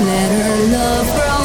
let our love grow